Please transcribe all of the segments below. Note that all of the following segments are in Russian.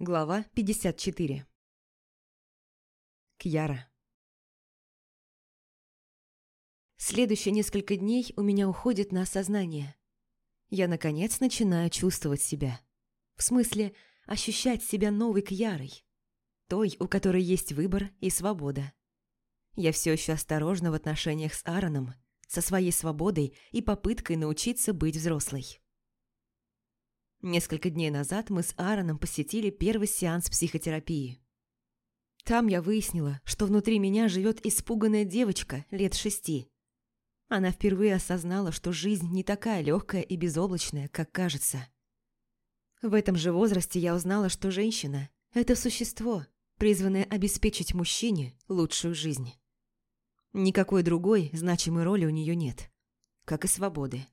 Глава 54 Кьяра Следующие несколько дней у меня уходит на осознание. Я, наконец, начинаю чувствовать себя. В смысле, ощущать себя новой Кьярой. Той, у которой есть выбор и свобода. Я все еще осторожна в отношениях с Аароном, со своей свободой и попыткой научиться быть взрослой. Несколько дней назад мы с Аароном посетили первый сеанс психотерапии. Там я выяснила, что внутри меня живет испуганная девочка лет шести. Она впервые осознала, что жизнь не такая легкая и безоблачная, как кажется. В этом же возрасте я узнала, что женщина – это существо, призванное обеспечить мужчине лучшую жизнь. Никакой другой значимой роли у нее нет, как и свободы.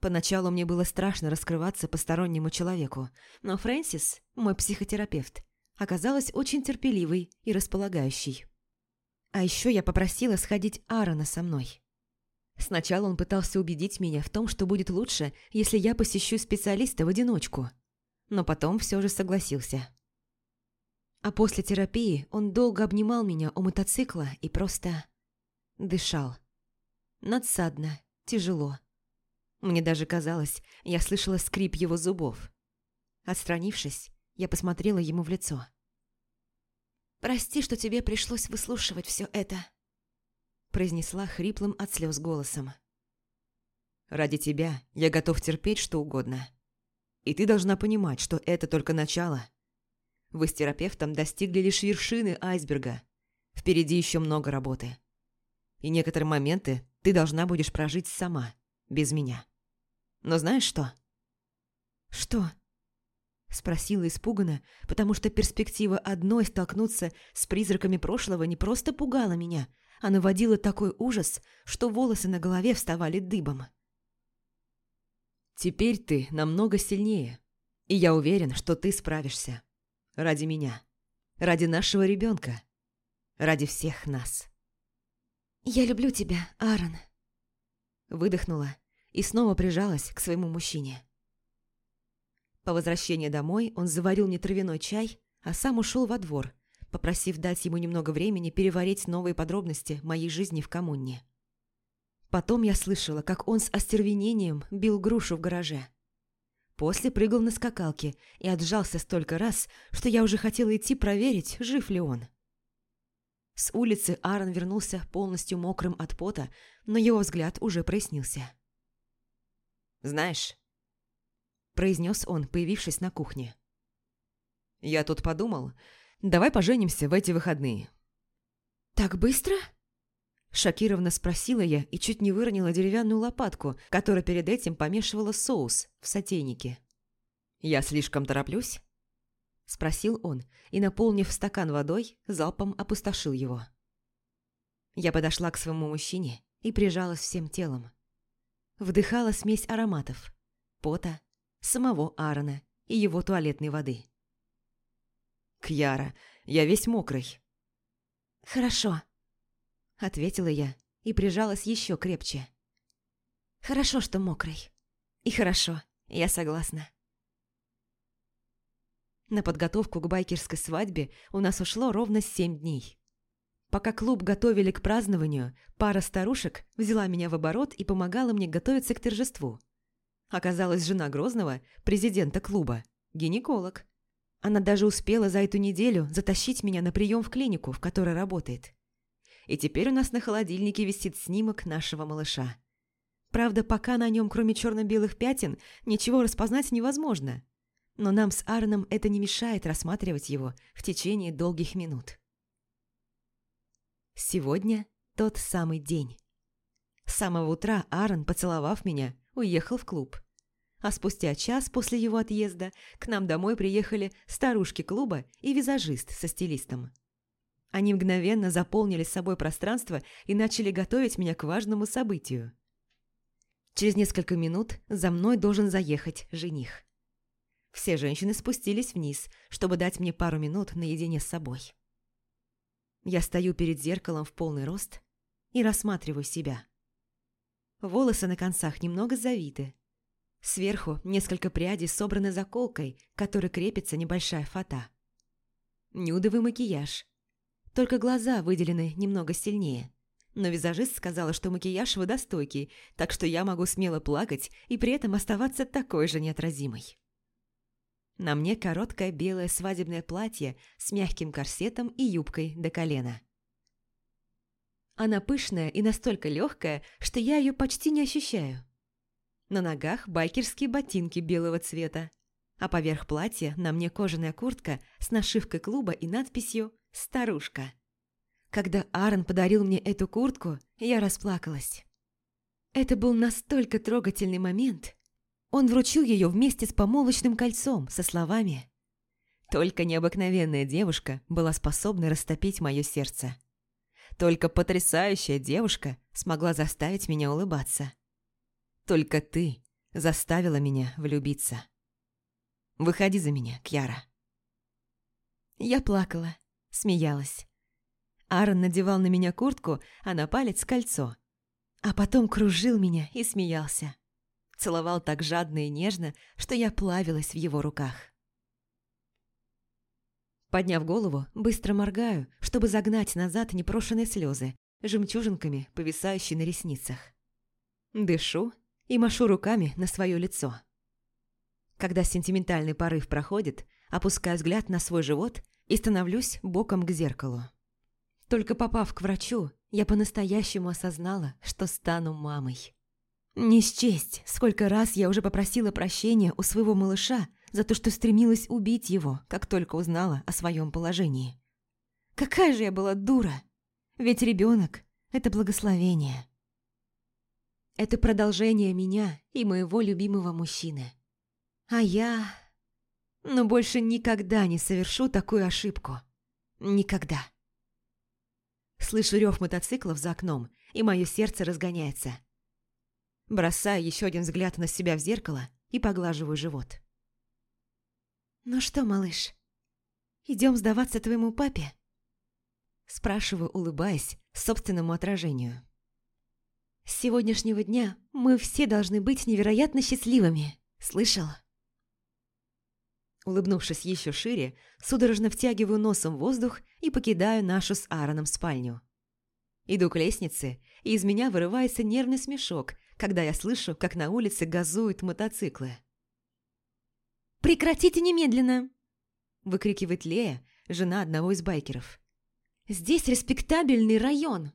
Поначалу мне было страшно раскрываться постороннему человеку, но Фрэнсис, мой психотерапевт, оказалась очень терпеливой и располагающей. А еще я попросила сходить Аарона со мной. Сначала он пытался убедить меня в том, что будет лучше, если я посещу специалиста в одиночку, но потом все же согласился. А после терапии он долго обнимал меня у мотоцикла и просто дышал. Надсадно, тяжело. Мне даже казалось, я слышала скрип его зубов. Отстранившись, я посмотрела ему в лицо. «Прости, что тебе пришлось выслушивать все это», произнесла хриплым от слез голосом. «Ради тебя я готов терпеть что угодно. И ты должна понимать, что это только начало. Вы с терапевтом достигли лишь вершины айсберга. Впереди еще много работы. И некоторые моменты ты должна будешь прожить сама, без меня. Но знаешь что?» «Что?» Спросила испуганно, потому что перспектива одной столкнуться с призраками прошлого не просто пугала меня, а наводила такой ужас, что волосы на голове вставали дыбом. «Теперь ты намного сильнее, и я уверен, что ты справишься. Ради меня. Ради нашего ребенка. Ради всех нас». «Я люблю тебя, Аарон», — выдохнула и снова прижалась к своему мужчине. По возвращении домой он заварил мне травяной чай, а сам ушел во двор, попросив дать ему немного времени переварить новые подробности моей жизни в коммуне. Потом я слышала, как он с остервенением бил грушу в гараже. После прыгал на скакалке и отжался столько раз, что я уже хотела идти проверить, жив ли он. С улицы Аарон вернулся полностью мокрым от пота, но его взгляд уже прояснился. «Знаешь», – произнес он, появившись на кухне. «Я тут подумал, давай поженимся в эти выходные». «Так быстро?» Шокированно спросила я и чуть не выронила деревянную лопатку, которая перед этим помешивала соус в сотейнике. «Я слишком тороплюсь?» Спросил он и, наполнив стакан водой, залпом опустошил его. Я подошла к своему мужчине и прижалась всем телом вдыхала смесь ароматов, пота, самого Аарона и его туалетной воды. «Кьяра, я весь мокрый». «Хорошо», — ответила я и прижалась еще крепче. «Хорошо, что мокрый. И хорошо, я согласна». На подготовку к байкерской свадьбе у нас ушло ровно семь дней. Пока клуб готовили к празднованию, пара старушек взяла меня в оборот и помогала мне готовиться к торжеству. Оказалась жена Грозного, президента клуба, гинеколог. Она даже успела за эту неделю затащить меня на прием в клинику, в которой работает. И теперь у нас на холодильнике висит снимок нашего малыша. Правда, пока на нем, кроме черно-белых пятен, ничего распознать невозможно. Но нам с Аароном это не мешает рассматривать его в течение долгих минут. Сегодня тот самый день. С самого утра Аарон, поцеловав меня, уехал в клуб. А спустя час после его отъезда к нам домой приехали старушки клуба и визажист со стилистом. Они мгновенно заполнили с собой пространство и начали готовить меня к важному событию. Через несколько минут за мной должен заехать жених. Все женщины спустились вниз, чтобы дать мне пару минут наедине с собой. Я стою перед зеркалом в полный рост и рассматриваю себя. Волосы на концах немного завиты. Сверху несколько прядей собраны заколкой, которой крепится небольшая фата. Нюдовый макияж. Только глаза выделены немного сильнее. Но визажист сказала, что макияж водостойкий, так что я могу смело плакать и при этом оставаться такой же неотразимой. На мне короткое белое свадебное платье с мягким корсетом и юбкой до колена. Она пышная и настолько легкая, что я ее почти не ощущаю. На ногах байкерские ботинки белого цвета, а поверх платья на мне кожаная куртка с нашивкой клуба и надписью «Старушка». Когда Аарон подарил мне эту куртку, я расплакалась. Это был настолько трогательный момент. Он вручил ее вместе с помолочным кольцом со словами «Только необыкновенная девушка была способна растопить мое сердце». Только потрясающая девушка смогла заставить меня улыбаться. Только ты заставила меня влюбиться. Выходи за меня, Кьяра. Я плакала, смеялась. Аарон надевал на меня куртку, а на палец кольцо. А потом кружил меня и смеялся. Целовал так жадно и нежно, что я плавилась в его руках. Подняв голову, быстро моргаю, чтобы загнать назад непрошенные слезы, жемчужинками, повисающие на ресницах. Дышу и машу руками на свое лицо. Когда сентиментальный порыв проходит, опускаю взгляд на свой живот и становлюсь боком к зеркалу. Только попав к врачу, я по-настоящему осознала, что стану мамой. Не счесть, сколько раз я уже попросила прощения у своего малыша за то, что стремилась убить его, как только узнала о своем положении. Какая же я была дура! Ведь ребенок – это благословение. Это продолжение меня и моего любимого мужчины. А я... Но ну, больше никогда не совершу такую ошибку. Никогда. Слышу рев мотоциклов за окном, и мое сердце разгоняется. Бросаю еще один взгляд на себя в зеркало и поглаживаю живот. «Ну что, малыш, идем сдаваться твоему папе?» Спрашиваю, улыбаясь собственному отражению. «С сегодняшнего дня мы все должны быть невероятно счастливыми, слышал?» Улыбнувшись еще шире, судорожно втягиваю носом воздух и покидаю нашу с Аароном спальню. Иду к лестнице, и из меня вырывается нервный смешок, когда я слышу, как на улице газуют мотоциклы. «Прекратите немедленно!» – выкрикивает Лея, жена одного из байкеров. «Здесь респектабельный район!»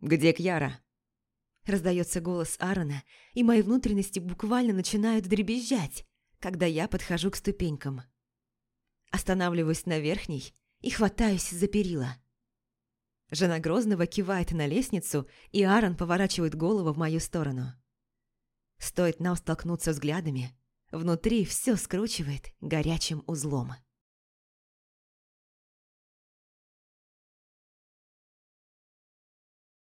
«Где Кьяра?» Раздается голос Аарона, и мои внутренности буквально начинают дребезжать, когда я подхожу к ступенькам. Останавливаюсь на верхней и хватаюсь за перила. Жена Грозного кивает на лестницу, и Аарон поворачивает голову в мою сторону. Стоит нам столкнуться взглядами, Внутри все скручивает горячим узлом.